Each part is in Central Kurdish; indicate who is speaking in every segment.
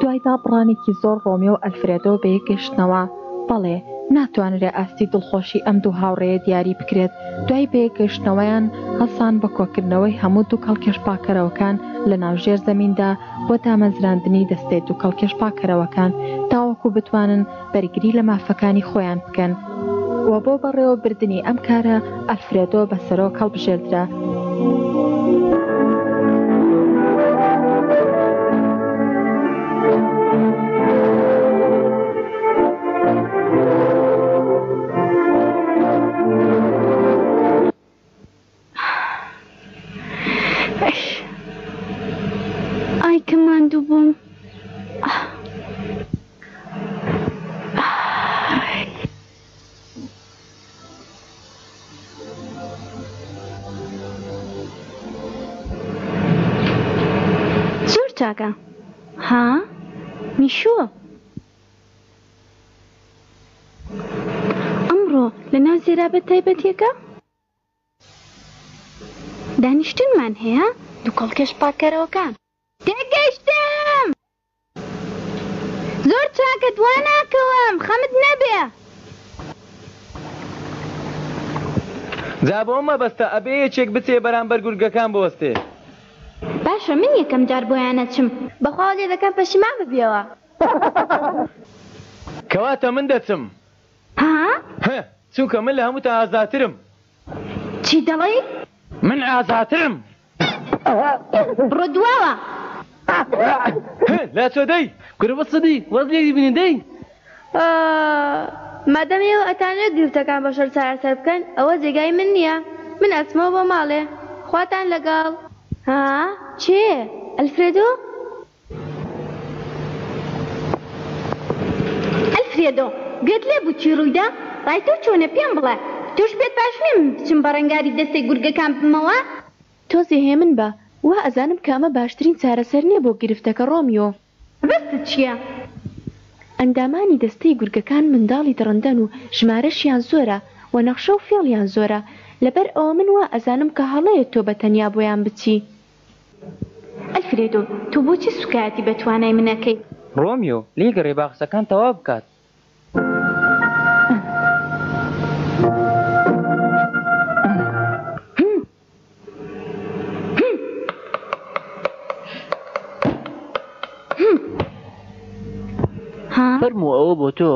Speaker 1: دوای
Speaker 2: دابڕانێکی زۆر ڕۆمیۆ و ئەلفرێدۆ بەیەک گەشتنەوە، بەڵێ، ناتوانرێ ئاستی دڵخۆشی ئەم دوو هاوڕێیە دیاری بکرێت، دوای بەیەک گەشتنەوەیان هەسان بە کۆکردنەوەی هەموو دوکەڵکێش پاکەرەوەکان لە ناو ژێر زەمیندا بۆ دامەزراندنی دەستەی دوکەڵکێش پاکەرەوەکان تاوەکو بتوانن بەرگری لە مافەکانی خۆیان بکەن و بۆ بەڕێوە بردنی ئەم کارە ئەلفرێدۆ بە سەرۆک هەڵبژێردرا. ئای کە ماندوو بووم.
Speaker 3: زۆر چاکە ها میشووە. ئەمڕۆ لە ناو زێرابە تایبەتیەکە دانیشتنمان هەیە دوکەڵکێش پاککەرەوەکان. تێگەشتم زۆر چاکە دوا ناکەوم خەمت نەبێ.
Speaker 4: جا بۆ ئەم مەبەستە ئەبێ یەکێک بچێ بەرامبەر گورگەکان بوەستێ.
Speaker 3: باشە من یەکەم جار بۆیان ئەچم. بەخوا لێ دەکەم پەشیمان ببیەوە.
Speaker 4: کەواتە من دەچم.
Speaker 3: ها؟
Speaker 4: هه، چونکە من لە هەمووتان ئازاترم.
Speaker 3: چی دەڵێی؟
Speaker 4: من ئازاترم.
Speaker 3: بڕۆ
Speaker 4: دواوە. هه، لاچۆ دەی. کورە بە سەدی واز لێ بینن دەی.
Speaker 5: ئا، مادەم ئێوە ئەتانەوێت گرفتەکان بە شەر چارەسەر بکەن، ئەوە جێگای من نییە. من ئەچمەوە بۆ ماڵێ. خواتان لەگەڵ. ها؟ کێ؟ ئەلفرێدۆ؟
Speaker 3: ئەلفرێدۆ، گوێت لێ بوو چی ڕوویدا؟ ڕای تۆ چۆنە پێم بڵێ؟ تۆش پێت باش نییە من بچم بە ڕەنگاری دەستەی گورگەکان
Speaker 2: ببمەوە؟ تۆزێ هێمن بە، وا ئەزانم کە ئەمە باشترین چارەسەر نییە بۆ گرفتەکە ڕۆمیۆ.
Speaker 3: مەبەستت چییە؟
Speaker 2: ئەندامانی دەستەی گورگەکان منداڵی دڕندەن و ژمارەشیان زۆرە و نەخشە و فێڵیان زۆرە، لەبەر ئەوە من وا ئەزانم کە هەڵەیە تۆ بە تەنیا بۆیان بچی.
Speaker 3: ئەلفرێدۆ، تۆ بۆچی سوکایەتی بە توانای من ئەکەی؟
Speaker 4: ڕۆمیۆ، لێی گەڕێ با قسەکان تەواو بکات.
Speaker 6: فەرموو ئەوە بۆ تۆ.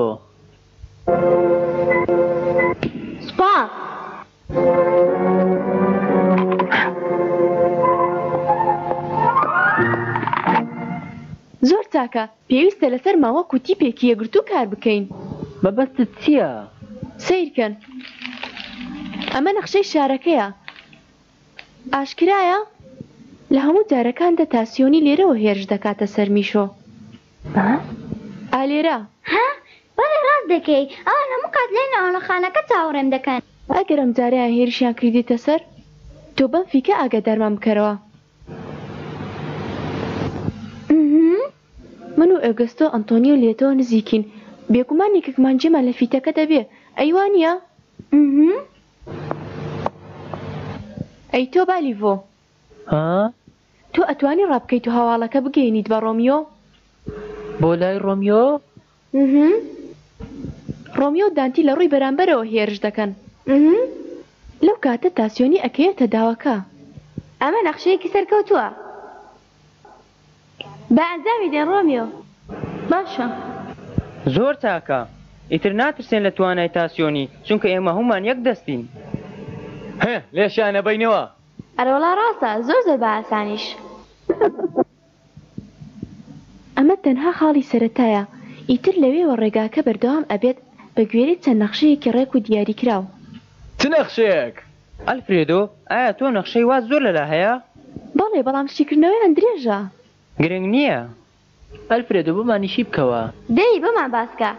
Speaker 3: سوپاس.
Speaker 2: زۆر چاکە. پێویستە لەسەر ماوە و تیپێکی یەکگرتوو کار بکەین.
Speaker 6: مەبەستت چییە؟
Speaker 2: سەیرکەن. ئەمە نەخشەی شارەکەیە. ئاشکرایە؟ لە هەموو جارەکاندا تاسیۆنی لێرەوە هێرش دەکاتە سەر میشۆ. ئا لێرە.
Speaker 3: ها؟ بەڵێ ڕاست دەکەی، ئەوان هەموو کات لای نەوەڵەخانەکە چاوەڕێم دەکەن.
Speaker 2: ئەگەر ئەم جارەیان هێرشیان کردیتە سەر، تۆ بەم فیکە ئاگادارمان بکەرەوە. من و ئۆگەستۆ ئەنتۆنیۆ لیێتەوە نزیکین، بێگومان یەکێکمان جێمان لە فیتەکە دەبێ، ئەی
Speaker 3: وا نییە؟
Speaker 2: ئەی تۆ بالیڤۆ،
Speaker 7: ها؟
Speaker 2: تۆ ئەتوانی ڕابکەیت و هەواڵەکە بگەیەنیت بە ڕۆمیۆ؟
Speaker 7: بۆ لای ڕۆمیۆ؟
Speaker 2: ئمهم. ڕۆمیۆ و دانتی لە ڕووی بەرامبەرەوە هێرش دەکەن.
Speaker 3: ئمهم.
Speaker 2: لەو کاتە تاسیۆنی ئەکەوێتە داوەکە.
Speaker 3: ئەمە نەخشەیەکی سەرکەوتووە. با ئەنجامی دەین ڕۆمیۆ. باشە.
Speaker 8: زۆر چاکە. ئیتر ناترسێن لە توانای تاسیۆنی، چونکە ئێمە هەومان یەک دەستین.
Speaker 4: هه، لێشیان ئەبەینەوە.
Speaker 3: ئەرەوەڵا ڕاستە زۆر زۆر بە ئاسانیش.
Speaker 2: ئەمە تەنها خاڵی سەرەتایە ئیتر لەوێوە ڕێگاکە بەردەوام ئەبێت بە گوێرەی چەند نەخشەیەکی ڕێک و دیاری کراو.
Speaker 4: چ نەخشەیەک؟
Speaker 8: ئەلفرێدۆ ئایا تۆ نەخشەی وات زۆر لەلا هەیە؟
Speaker 2: بەڵێ بەڵام شیکردنەوەیان درێژە.
Speaker 8: گرنگ نیە
Speaker 7: ئەلفرێدۆ بۆمان یشی بکەوە.
Speaker 3: دەی بۆمان باسکە.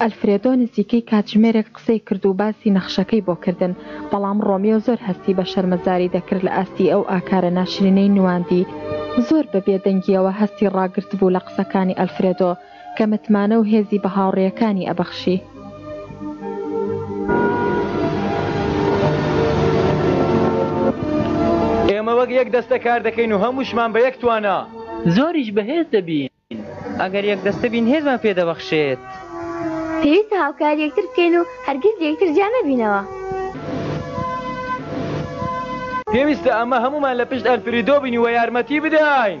Speaker 1: ئەلفرێدۆ نزیکەی کاتژمێرێک قسەی کرد و باسی نەخشەکەی بۆ کردن، بەڵام ڕۆمیۆ زۆر هەستی بە شەرمەزاری دەکرد لە ئاستی ئەو ئاکارە ناشرینەی نواندی. زۆر بە بێدەنگییەوە هەستی ڕاگرتبوو لە قسەکانی ئەلفرێدۆ. کە متمانە و هێزی بە هاوڕێیەکانی ئەبەخشی.
Speaker 4: ئێمە وەک یەک دەستە کار دەکەین و هەمووشمان بە یەک توانا.
Speaker 7: زۆریش بەهێز دەبین.
Speaker 8: ئەگەر یەک دەستە بین هێزمان پێ دەبەخشێت.
Speaker 3: پێویستە هاوکاری یەکتر بکەین و هەرگیز لە یەکتر جیا نەبینەوە.
Speaker 4: پێویستە ئەمە هەموومان لە پشت ئەلفریدۆ بین و یارمەتی بدەین.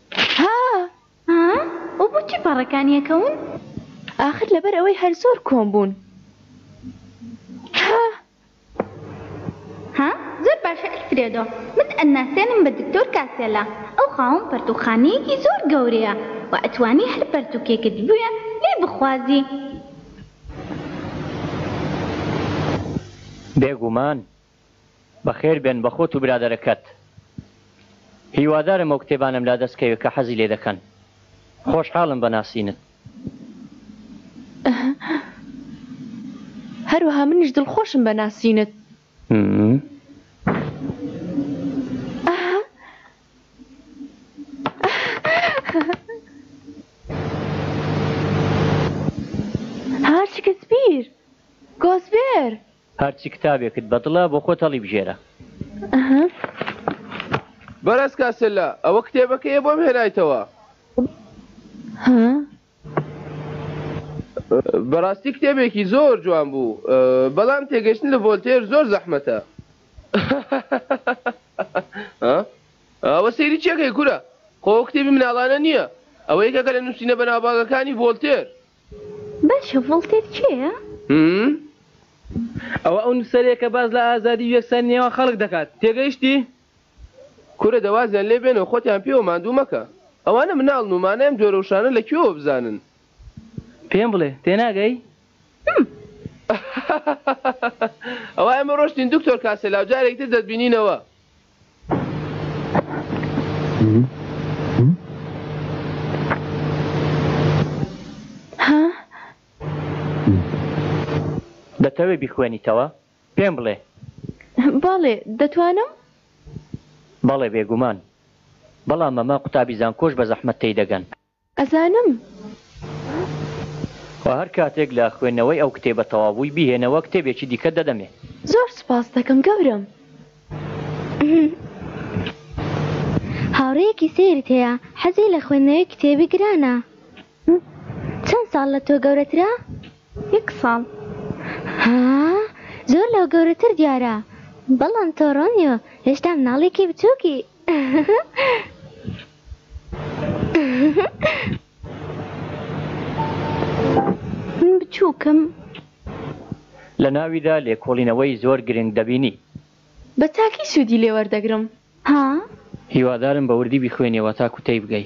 Speaker 3: ها ها و بووکی پەڕەکان یەکەون
Speaker 2: ئاخر لەبەر ئەوەی هەر زۆر کۆن بوون ها
Speaker 3: ها زۆر باشە ئەلفرێدۆ من ئەتناسێنم بە دکتۆر کاسێلا ئەو خاوەن پەرتووکخانەیەکی زۆر گەورەیە و ئەتوانی هەر پەرتووکێکت بوێ لێی بخوازی
Speaker 8: بێگومان بەخێر بێن بە خۆت و برادەرەکەت. هیوادارم ئەو کتێبانەم لا دەست کەوێ کە حەزی لێ دەکەن. خۆشحاڵم بە ناسینت.
Speaker 2: هەروەها منیش دڵخۆشم بە ناسینت. ها شکسپیر، گۆسبێر.
Speaker 8: هەرچی کتابێکت بەدڵە بۆ خۆت
Speaker 2: هەڵیبژێرە.
Speaker 9: بەڕێز کاسێلا ئەوە کتێبەکەیە بۆم هێنایتەوە؟
Speaker 2: ها.
Speaker 9: بەڕاستی کتێبێکی زۆر جوان بوو بەڵام تێگەشتن لە ڤۆلتێر زۆر زەحمەتە ئەوە سەیری چێکەی کورە خۆ کتێبی مناڵانە نییە ئەوە یەکەکە لە نووسینە بەناوباگەکانی ڤۆلتێر
Speaker 3: باشە ڤۆڵتێر کێیە؟
Speaker 4: ئەوە ئەو نوسەرەیە کە باس لە ئازادی و یەکسانی نێوان خەڵک دەکات تێگەیشتی؟
Speaker 9: کورە دە وازیان لێ بێنەوە خۆتیان پێوە ماندوو مەکە ئەوانە مناڵن و مانای ئەم جۆرە وشانە لە کوێوە بزانن.
Speaker 4: پێم بڵێ تێناگەی؟
Speaker 9: ئەوا ئێمە ڕۆشتین دکتۆر کاسێلاو جارێکی تر
Speaker 2: دەتبینینەوە.
Speaker 8: دەتەوێ بیخوێنیتەوە؟ پێم بڵێ.
Speaker 2: بەڵێ، دەتوانم؟
Speaker 7: بەڵێ بێگومان. بەڵام مەمە قوتابی زانکۆش بە زەحمەت تێی دەگەن.
Speaker 2: ئەزانم.
Speaker 7: و هەر کاتێک لە خوێندنەوەی ئەو کتێبە تەواو بووی بیهێنەوە کتێبێکی دیکەت دەدەمێ.
Speaker 2: زۆر سوپاست دەکەم گەورەم.
Speaker 3: هاوڕێیەکی سەیرت هەیە حەزی لە خوێندنەوەی کتێبی گرانە. چەند ساڵ لە تۆ گەورەترە؟
Speaker 2: یەک ساڵ.
Speaker 3: ها زۆر لەو گەورەتر دیارە. بەڵام تۆ ڕۆمیۆ هێشتا مناڵێکی بچووکی.
Speaker 2: من بچووکم.
Speaker 7: لە ناویدا لێکۆڵینەوەی زۆر گرنگ دەبینی.
Speaker 2: بە تاکی سوودی لێ وەردەگرم.
Speaker 3: ها؟
Speaker 7: هیوادارم بە وردی بیخوێنیەوە تاکو تێی بگەی.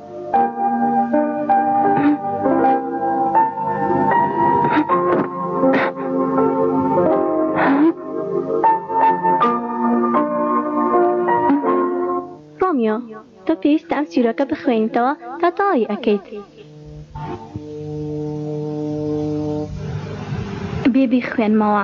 Speaker 2: پێویستە ئەم سیورەکە بخوێنیتەوە تا
Speaker 3: تەواوی ئەکەیت. بێ
Speaker 2: بیخوێنمەوە.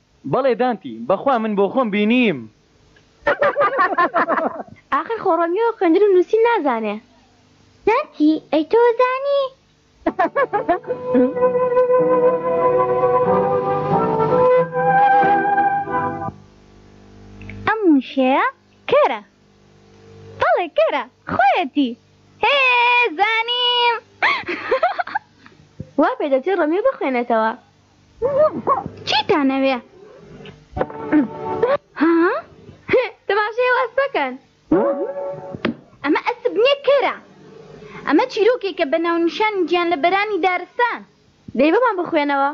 Speaker 4: بەڵێ دانتی بەخوا من بۆخۆم بینیم.
Speaker 2: ئاخر خۆ ڕۆمیۆ خوێندن و نووسین نازانێ.
Speaker 3: دانتی ئەی تۆ زانی. ئەم وشەیە کەرە. بەڵێ کەرە خۆیەتی. هێ زانیم.
Speaker 2: وا پێدەچێ ڕۆمیۆ بخوێنێتەوە.
Speaker 3: چیتان ئەوێ
Speaker 2: تەماشای واز بکەن
Speaker 3: ئەمە ئەسب نیە کەرە ئەمە چیرۆکێکە بە ناونیشان گیان لە بەرانی دارستان
Speaker 2: دەی بەمان بخوێنەوە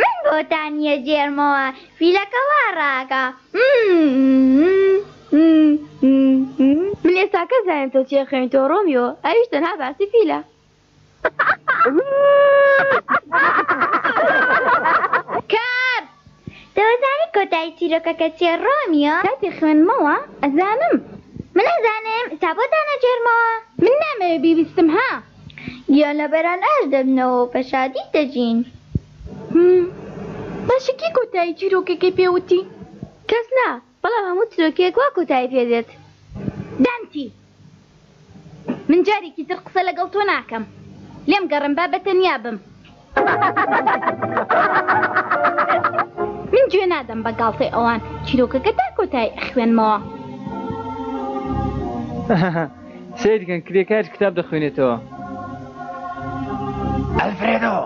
Speaker 3: من بۆتان یەجێرمەوە فیلەکە وا ڕاکە ممممممممم.
Speaker 2: من ئێستا کەس نایەم تۆ چی ئەخوێنیتەوە ڕۆمیۆ ئەویش تەنها باسی فیلە.
Speaker 3: کات. دەوەزانی کۆتایی چیرۆکەکە چیە ڕۆمیۆ؟ کاتی خوێندمەوە ئەزانم. من ئەزانم ئیستا بۆتان ئەجێرمەوە. من نامەوێ بیبیستم ها. گیانلەبەران ئاش دەبنەوەو بە شادی دەژین.
Speaker 2: هم، باشە کێ کۆتایی چیرۆکەکەی پێ وتی؟ کەس نا، بەڵام هەموو چرۆکێک وا کۆتایی پێ دێت.
Speaker 3: دانتی، من جارێکی تر قسە لەگەڵ تۆ ناکەم، لێم گەڕێم با بە تەنیا بم. من گوێ نادەم بە گاڵتەی ئەوان چیرۆکەکە تا کۆتایی ئەخوێنمەوە
Speaker 4: سیرکەن کرێکار کتاب دەخوێنێتەوە
Speaker 10: ئەلفرێدۆ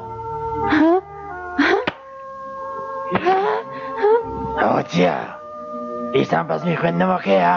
Speaker 10: ئەوە چییە؟ ئیسان بەزمی خوێندنەوەکەیە؟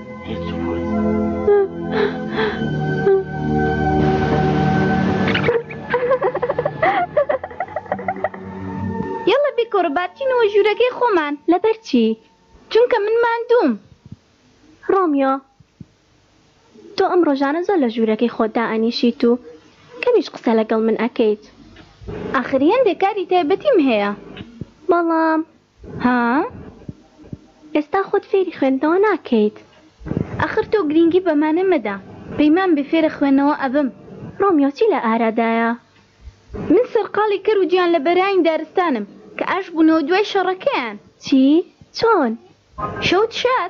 Speaker 10: یەڵە
Speaker 3: بێکۆڕە بابچینەوە ژوورەکەی خۆمان.
Speaker 2: لەبەر چی؟
Speaker 3: چونکە من ماندووم.
Speaker 2: ڕۆمیۆ، تۆ ئەم ڕۆژانە زۆر لە ژوورەکەی خۆت دائەنیشیت و کەمیش قسە لەگەڵ من ئەکەیت.
Speaker 3: ئاخر هێندێک کاری تایبەتیم هەیە.
Speaker 2: بەڵام
Speaker 3: ها
Speaker 2: ئێستا خۆت فێری خوێندنەوە ناکەیت
Speaker 3: ئاخر تۆ گرینگی بەمانە مەدە پەیمان بێ فێرە خوێنەوە ئەبم. ڕۆمیۆ چی لە ئارادایە؟ من سەرقاڵی کەر و گیان لەبەرایین دارستانم کە ئاش بوونەوە دوای شەڕەکەیان. چی؟ چۆن؟ شەوت
Speaker 2: شار؟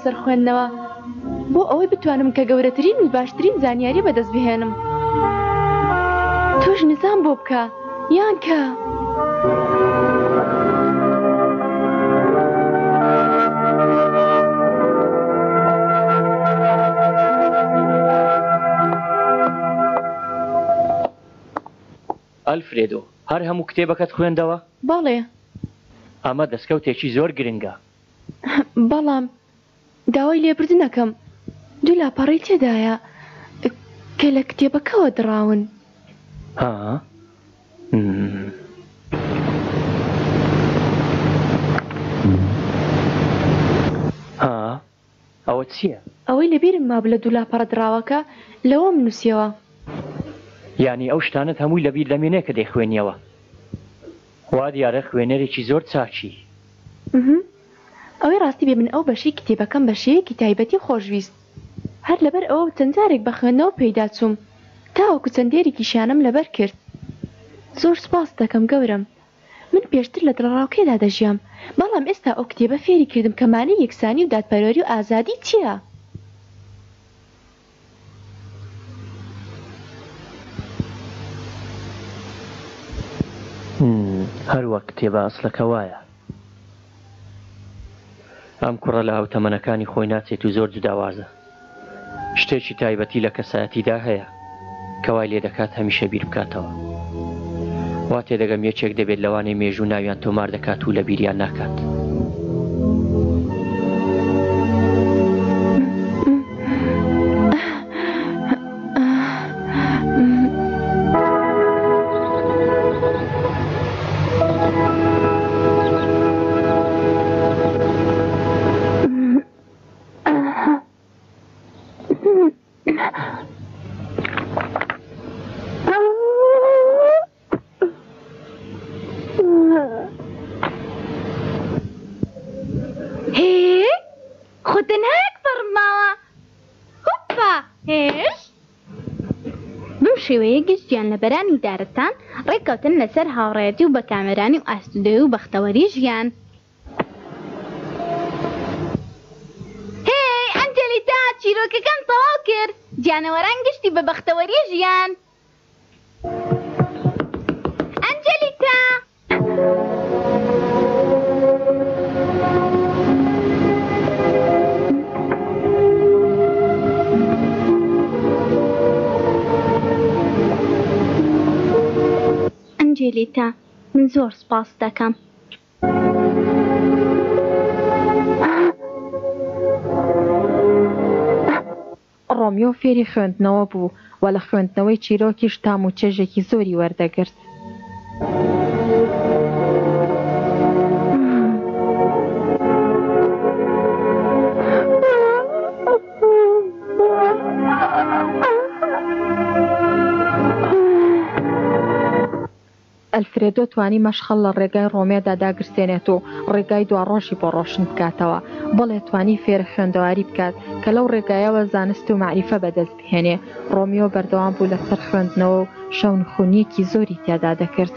Speaker 2: لەسەر خوێندنەوە بۆ ئەوەی بتوانم کە گەورەترین و باشترین زانیاری بەدەست بهێنم تۆش نزان بۆ بکە. یان کە.
Speaker 7: ئەلفرێدۆ، هەر هەموو کتێبەکەت خوێندەوە؟
Speaker 2: بەڵێ.
Speaker 7: ئەمە دەستکەوتێکی زۆر گرنگە.
Speaker 2: بەڵام داوای لێبردن ئەکەم دوو لاپەڕەی تێدایە کە لە کتێبەکەوە دڕاون.
Speaker 7: ها م. ها ئەوە چییە؟
Speaker 2: ئەوەی لەبیرم مابو لە دوو لاپەڕە دڕاوەکە لەوەم نوسیەوە.
Speaker 7: یانی ئەو شتانەت هەمووی لەبیر دەمێنێ کە دەیخوێنیەوە. خوا دیارە خوێنەرێکی زۆر چاکی.
Speaker 2: ئمم ئەوەی ڕاستی بێ من ئەو بەشەی کتێبەکەم بە شێوەیەکی تایبەتی خۆشویست هەر لەبەر ئەوە چەند جارێک بە خوێندنەوە پێیدا چووم تاوەکو چەند دێریکی شانم لەبەر کرد زۆر سوپاست دەکەم گەورەم من پێشتر لە دڵەڕاوکێدا دەژیام بەڵام ئێستا ئەو کتێبە فێری کردم کە مانای یەکسانی و دادپەروەری و ئازادی چیە.
Speaker 7: هەر وەک کتێبە ئەسڵەکە وایە. ئەم کوڕە لە هاوتەمەنەکانی خۆی ناچێت و زۆر جوداوازە. شتێکی تایبەتی لە کەسایەتیدا هەیە. کە وای لێدەکات هەمیشە بیربکاتەوە. وا تێدەگەم یەکێک دەبێت لەوانەی مێژوو ناویان تۆمار دەکات و لەبیریان ناکات.
Speaker 3: شێوەیە گشتیان لە بەرانی دارستان ڕێککەوتن لەسەر هاوڕێتی و بە کامەرانی و ئاستودەی و بەختەوەری ژیان. هێی ئەنجلیتا چیرۆکەکەم تەواو کرد گیانەوەران گەشتی بە بەختەوەری ژیان. ئەنجلیتا ئەنجلیتا من زۆر سوپاست دەکەم
Speaker 11: ڕۆمیۆ فێری خوێندنەوە بوو و لە خوێندنەوەی چیرۆکیش تام و چێژێکی زۆری وەردەگرت. ئەلفرێدۆ توانی مەشخەڵ لە ڕێگای ڕۆمێدا داگرسێنێت و ڕێگای دواڕۆژی بۆ ڕۆشن بکاتەوە، بەڵێ توانی فێرە خوێندەواری بکات کە لەو ڕێگایەوە زانست و مەعریفە بەدەست بهێنێ. ڕۆمیۆ بەردەوام بوو لەسەر خوێندنەوە و شەو نخونییەکی زۆری تێدا دەکرد.